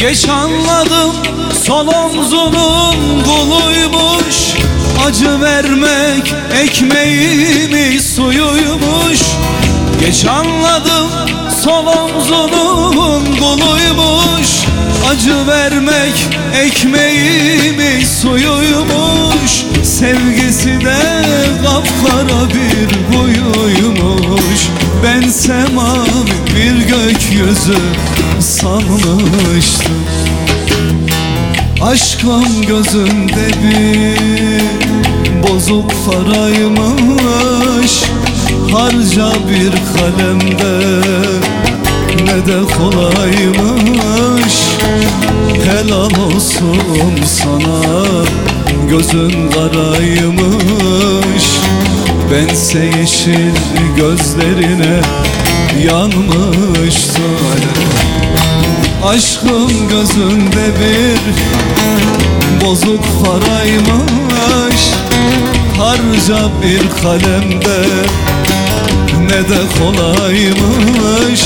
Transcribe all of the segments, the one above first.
Geç anladım sol omzunun kuluymuş Acı vermek ekmeğimi suyuymuş. Geç anladım sol omzunun kuluymuş Acı vermek ekmeğimi suyuymuş. Sevgisi de kapkara bir huyuymuş Ben semavi bir gökyüzü sanmıştım Aşkım gözünde bir bozuk faraymış. Harca bir kalemde ne de kolaymış. Helal olsun sana gözün karaymış. Bense yeşil gözlerine yanmıştım Aşkım gözünde bir bozuk faraymış Harca bir kalemde ne de kolaymış.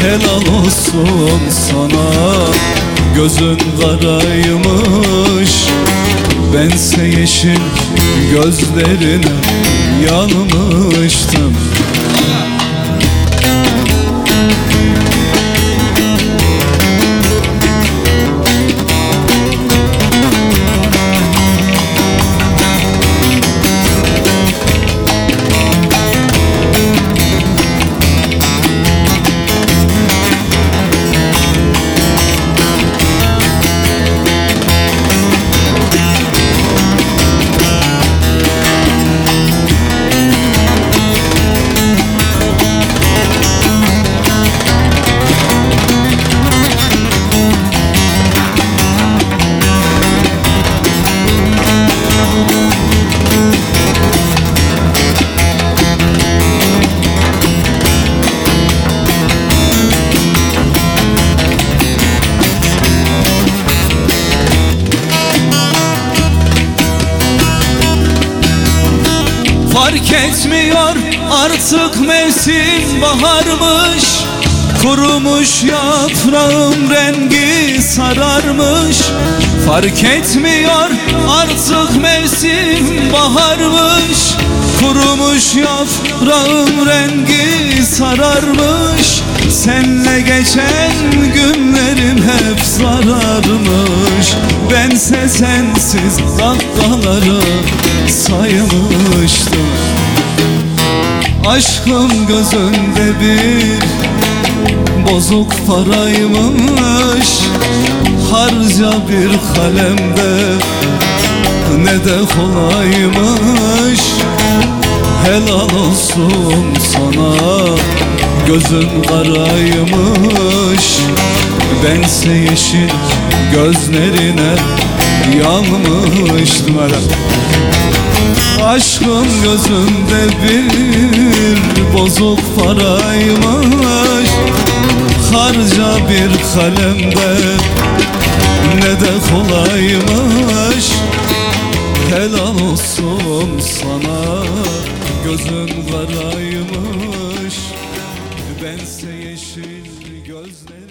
Helal olsun sana gözün karaymış. Bense yeşil gözlerine yanmıştım Fark etmiyor artık mevsim baharmış. Kurumuş yaprağım rengi sararmış. Fark etmiyor artık mevsim baharmış. Kurumuş yaprağım rengi sararmış. Senle geçen günlerim zararmış Bense sensiz dakikaları saymıştım. Aşkım gözünde bir bozuk paraymış. Harca bir kalemde ne de kolaymış. Helal olsun sana gözün karaymış Bense yeşil gözlerine yanmıştım hele Aşkın gözünde bir bozuk paraymış. Harca bir kalemde ne de kolaymış. Helal olsun sana gözün karaymış Bense yeşil gözlerim